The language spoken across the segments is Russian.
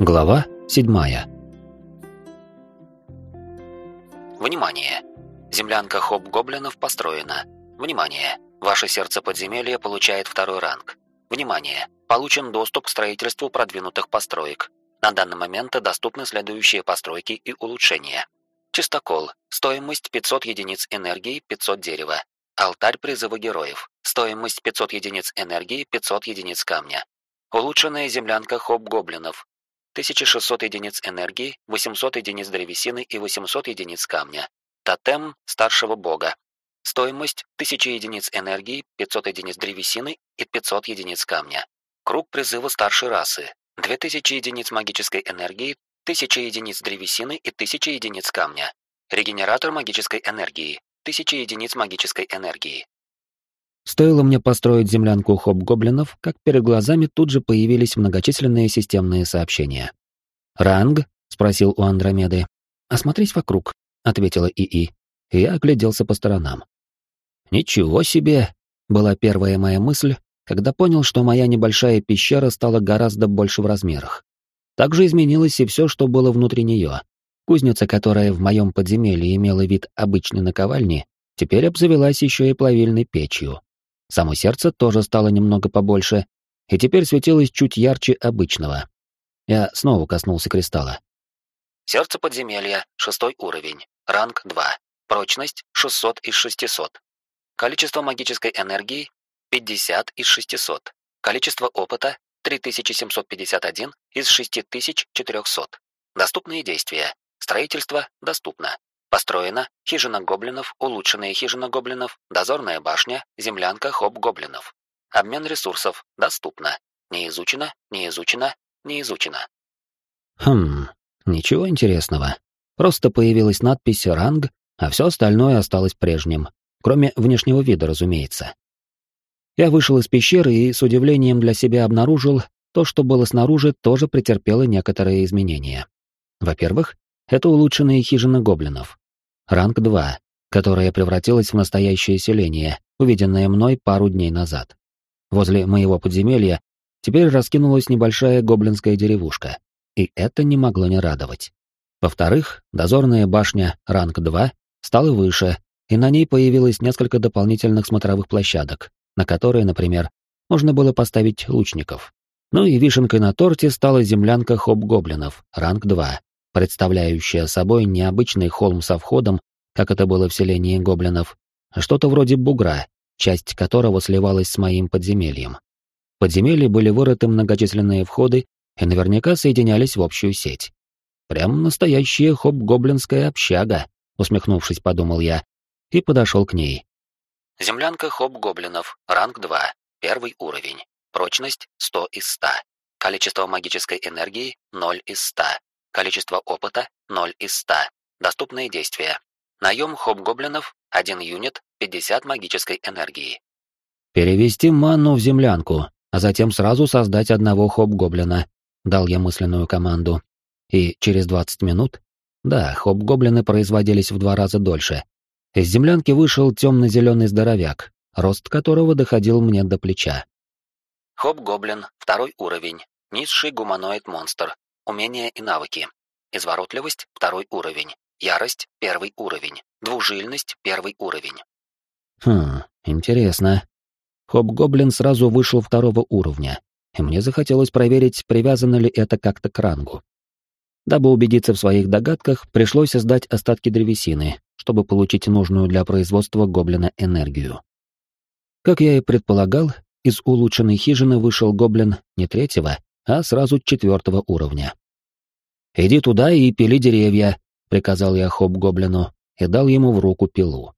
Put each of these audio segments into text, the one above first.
Глава седьмая. Внимание! Землянка Хоп-Гоблинов построена. Внимание! Ваше сердце подземелья получает второй ранг. Внимание! Получен доступ к строительству продвинутых построек. На данный момент доступны следующие постройки и улучшения. Чистокол. Стоимость 500 единиц энергии, 500 дерева. Алтарь призыва героев. Стоимость 500 единиц энергии, 500 единиц камня. Улучшенная землянка Хоп-Гоблинов. 1600 единиц энергии, 800 единиц древесины и 800 единиц камня. Тотем старшего бога. Стоимость 1000 единиц энергии, 500 единиц древесины и 500 единиц камня. Круг призыва старшей расы. 2000 единиц магической энергии, 1000 единиц древесины и 1000 единиц камня. Регенератор магической энергии. 1000 единиц магической энергии. Стоило мне построить землянку хоп-гоблинов, как перед глазами тут же появились многочисленные системные сообщения. «Ранг?» — спросил у Андромеды. «Осмотрись вокруг», — ответила ИИ. Я огляделся по сторонам. «Ничего себе!» — была первая моя мысль, когда понял, что моя небольшая пещера стала гораздо больше в размерах. Также изменилось и все, что было внутри нее. Кузница, которая в моем подземелье имела вид обычной наковальни, теперь обзавелась еще и плавильной печью. Само сердце тоже стало немного побольше, и теперь светилось чуть ярче обычного. Я снова коснулся кристалла. Сердце подземелья, шестой уровень, ранг 2, прочность 600 из 600. Количество магической энергии 50 из 600. Количество опыта 3751 из 6400. Доступные действия. Строительство доступно. Построена хижина гоблинов, улучшенная хижина гоблинов, дозорная башня, землянка хоп-гоблинов. Обмен ресурсов доступно. Не изучено, не изучено, не изучено. Хм, ничего интересного. Просто появилась надпись «ранг», а все остальное осталось прежним. Кроме внешнего вида, разумеется. Я вышел из пещеры и с удивлением для себя обнаружил, то, что было снаружи, тоже претерпело некоторые изменения. Во-первых, это улучшенная хижина гоблинов ранг 2, которая превратилась в настоящее селение, увиденное мной пару дней назад. Возле моего подземелья теперь раскинулась небольшая гоблинская деревушка, и это не могло не радовать. Во-вторых, дозорная башня ранг 2 стала выше, и на ней появилось несколько дополнительных смотровых площадок, на которые, например, можно было поставить лучников. Ну и вишенкой на торте стала землянка хоп-гоблинов, ранг 2, представляющая собой необычный холм со входом, как это было в селении гоблинов, а что-то вроде бугра, часть которого сливалась с моим подземельем. В подземелье были вырыты многочисленные входы и наверняка соединялись в общую сеть. Прям настоящая хоп-гоблинская общага, усмехнувшись, подумал я, и подошел к ней. Землянка хоп-гоблинов, ранг 2, первый уровень. Прочность 100 из 100. Количество магической энергии 0 из 100. Количество опыта 0 из 100. Доступные действия. Наем хоп-гоблинов 1 юнит 50 магической энергии. Перевести ману в землянку, а затем сразу создать одного хоп-гоблина, дал я мысленную команду. И через 20 минут, да, хоп-гоблины производились в два раза дольше. Из землянки вышел темно-зеленый здоровяк, рост которого доходил мне до плеча. Хоп-гоблин, второй уровень, низший гуманоид-монстр, Умения и навыки. Изворотливость – второй уровень. Ярость – первый уровень. Двужильность – первый уровень. Хм, интересно. Хоп-гоблин сразу вышел второго уровня, и мне захотелось проверить, привязано ли это как-то к рангу. Дабы убедиться в своих догадках, пришлось создать остатки древесины, чтобы получить нужную для производства гоблина энергию. Как я и предполагал, из улучшенной хижины вышел гоблин не третьего, а сразу четвертого уровня. «Иди туда и пили деревья», — приказал я Хоп-гоблину и дал ему в руку пилу.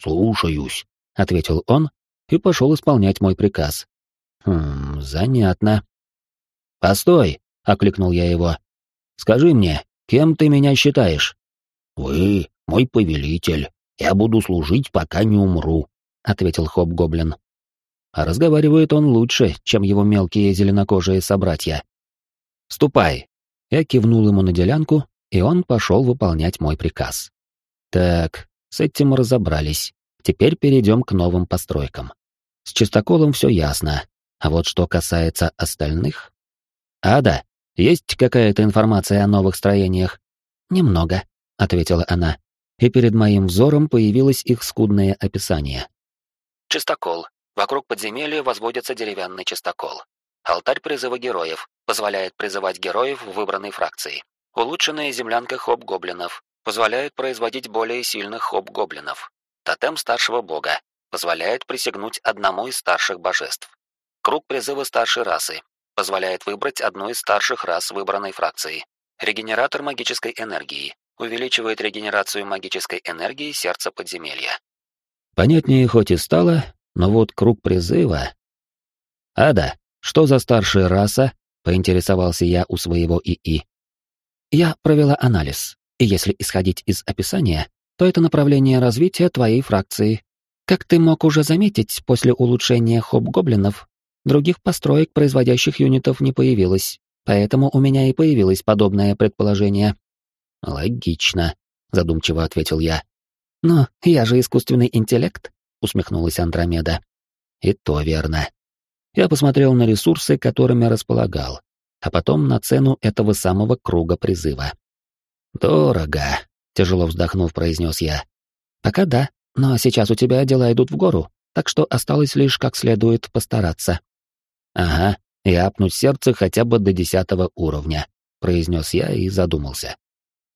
«Слушаюсь», — ответил он и пошел исполнять мой приказ. «Хм, занятно». «Постой», — окликнул я его. «Скажи мне, кем ты меня считаешь?» «Вы мой повелитель. Я буду служить, пока не умру», — ответил Хоп-гоблин. А разговаривает он лучше, чем его мелкие зеленокожие собратья. «Ступай!» Я кивнул ему на делянку, и он пошел выполнять мой приказ. Так, с этим разобрались. Теперь перейдем к новым постройкам. С чистоколом все ясно. А вот что касается остальных... «Ада, есть какая-то информация о новых строениях?» «Немного», — ответила она, и перед моим взором появилось их скудное описание. Чистокол. Вокруг подземелья возводится деревянный чистокол. Алтарь призыва героев. Позволяет призывать героев в выбранной фракции. Улучшенная землянка хоп-гоблинов. Позволяет производить более сильных хоп-гоблинов. Тотем старшего бога. Позволяет присягнуть одному из старших божеств. Круг призыва старшей расы. Позволяет выбрать одну из старших рас выбранной фракции. Регенератор магической энергии. Увеличивает регенерацию магической энергии сердца подземелья. Понятнее хоть и стало, но вот круг призыва... «Ада, что за старшая раса?» — поинтересовался я у своего ИИ. «Я провела анализ, и если исходить из описания, то это направление развития твоей фракции. Как ты мог уже заметить, после улучшения хоп-гоблинов других построек, производящих юнитов, не появилось, поэтому у меня и появилось подобное предположение». «Логично», — задумчиво ответил я. «Но я же искусственный интеллект», — усмехнулась Андромеда. «И то верно». Я посмотрел на ресурсы, которыми располагал, а потом на цену этого самого круга призыва. «Дорого», — тяжело вздохнув, произнес я. «Пока да, но сейчас у тебя дела идут в гору, так что осталось лишь как следует постараться». «Ага, и апнуть сердце хотя бы до десятого уровня», — произнес я и задумался.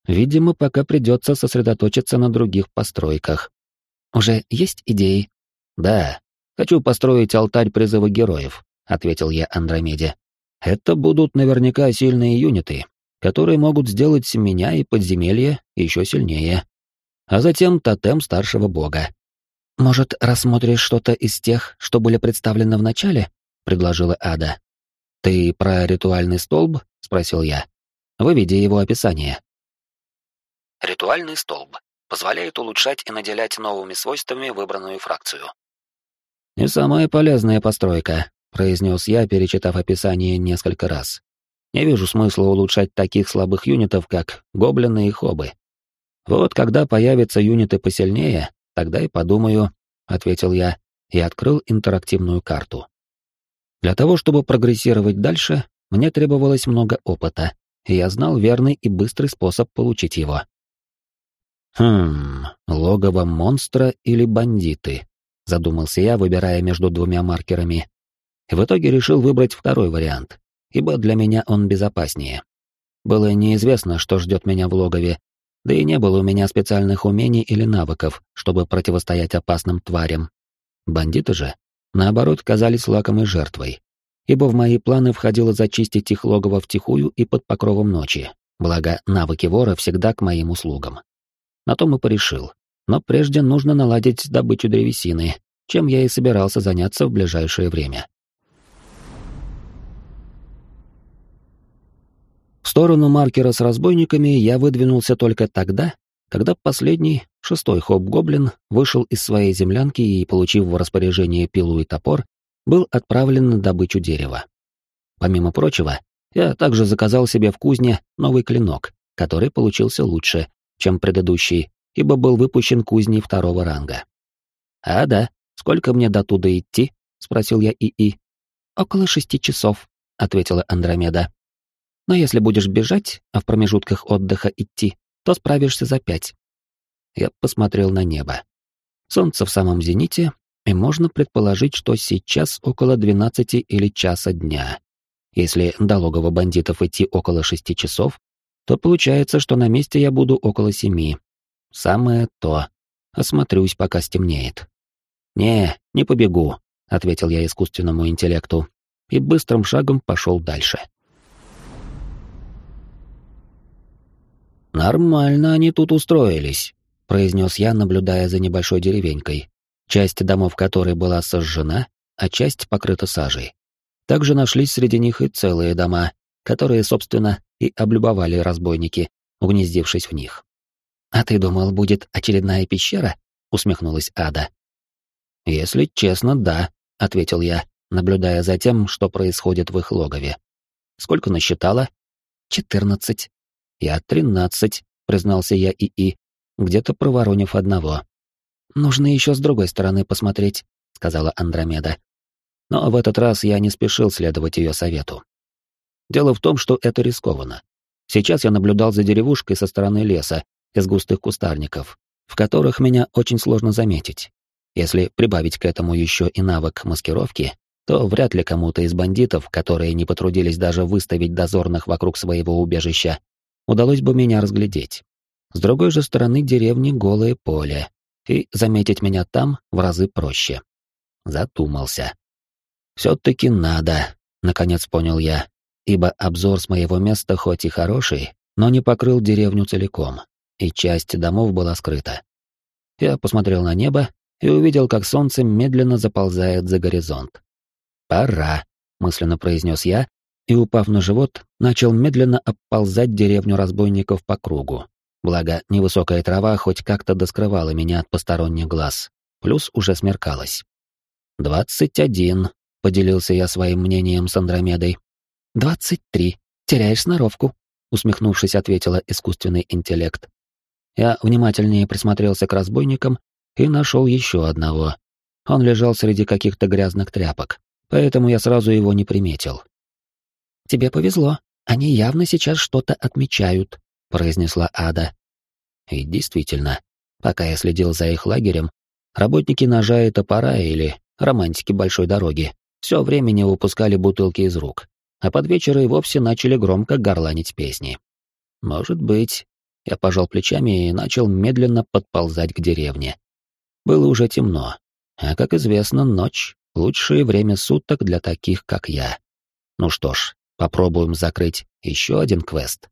Видимо, пока придется сосредоточиться на других постройках. Уже есть идеи? Да. Хочу построить алтарь призыва героев, ответил я Андромеде. Это будут наверняка сильные юниты, которые могут сделать меня и подземелье еще сильнее. А затем тотем старшего бога. Может, рассмотришь что-то из тех, что были представлены в начале? предложила Ада. Ты про ритуальный столб? спросил я. Выведи его описание. Ритуальный столб позволяет улучшать и наделять новыми свойствами выбранную фракцию. «Не самая полезная постройка», — произнес я, перечитав описание несколько раз. «Не вижу смысла улучшать таких слабых юнитов, как гоблины и хобы. Вот когда появятся юниты посильнее, тогда и подумаю», — ответил я и открыл интерактивную карту. Для того, чтобы прогрессировать дальше, мне требовалось много опыта, и я знал верный и быстрый способ получить его. «Хм, логово монстра или бандиты?» — задумался я, выбирая между двумя маркерами. В итоге решил выбрать второй вариант, ибо для меня он безопаснее. Было неизвестно, что ждет меня в логове, да и не было у меня специальных умений или навыков, чтобы противостоять опасным тварям. Бандиты же, наоборот, казались лакомой жертвой, ибо в мои планы входило зачистить их логово втихую и под покровом ночи, благо навыки вора всегда к моим услугам. На том и порешил. Но прежде нужно наладить добычу древесины, чем я и собирался заняться в ближайшее время. В сторону маркера с разбойниками я выдвинулся только тогда, когда последний, шестой хоп-гоблин, вышел из своей землянки и, получив в распоряжение пилу и топор, был отправлен на добычу дерева. Помимо прочего, я также заказал себе в кузне новый клинок, который получился лучше, чем предыдущий, ибо был выпущен кузней второго ранга. «А, да, сколько мне до туда идти?» — спросил я ИИ. «Около шести часов», — ответила Андромеда. «Но если будешь бежать, а в промежутках отдыха идти, то справишься за пять». Я посмотрел на небо. Солнце в самом зените, и можно предположить, что сейчас около двенадцати или часа дня. Если до логова бандитов идти около шести часов, то получается, что на месте я буду около семи. Самое то. Осмотрюсь, пока стемнеет. «Не, не побегу», — ответил я искусственному интеллекту и быстрым шагом пошел дальше. «Нормально они тут устроились», — произнес я, наблюдая за небольшой деревенькой, часть домов которой была сожжена, а часть покрыта сажей. Также нашлись среди них и целые дома, которые, собственно, и облюбовали разбойники, угнездившись в них. «А ты думал, будет очередная пещера?» — усмехнулась Ада. «Если честно, да», — ответил я, наблюдая за тем, что происходит в их логове. «Сколько насчитала?» «Четырнадцать». «Я тринадцать», — признался я ИИ, где-то проворонив одного. «Нужно еще с другой стороны посмотреть», — сказала Андромеда. Но в этот раз я не спешил следовать ее совету. Дело в том, что это рискованно. Сейчас я наблюдал за деревушкой со стороны леса, из густых кустарников, в которых меня очень сложно заметить. Если прибавить к этому еще и навык маскировки, то вряд ли кому-то из бандитов, которые не потрудились даже выставить дозорных вокруг своего убежища, удалось бы меня разглядеть. С другой же стороны деревни голое поле, и заметить меня там в разы проще. Затумался. Все-таки надо, наконец понял я, ибо обзор с моего места хоть и хороший, но не покрыл деревню целиком, и часть домов была скрыта. Я посмотрел на небо и увидел, как солнце медленно заползает за горизонт. «Пора», — мысленно произнес я, и, упав на живот, начал медленно обползать деревню разбойников по кругу. Благо, невысокая трава хоть как-то доскрывала меня от посторонних глаз. Плюс уже смеркалось. «Двадцать один», — поделился я своим мнением с Андромедой. «Двадцать три. Теряешь сноровку», — усмехнувшись, ответила искусственный интеллект. Я внимательнее присмотрелся к разбойникам и нашел еще одного. Он лежал среди каких-то грязных тряпок, поэтому я сразу его не приметил. «Тебе повезло. Они явно сейчас что-то отмечают», — произнесла Ада. И действительно, пока я следил за их лагерем, работники ножа и топора или романтики большой дороги все время не выпускали бутылки из рук, а под вечер и вовсе начали громко горланить песни. Может быть, я пожал плечами и начал медленно подползать к деревне. Было уже темно, а, как известно, ночь — лучшее время суток для таких, как я. Ну что ж, попробуем закрыть еще один квест.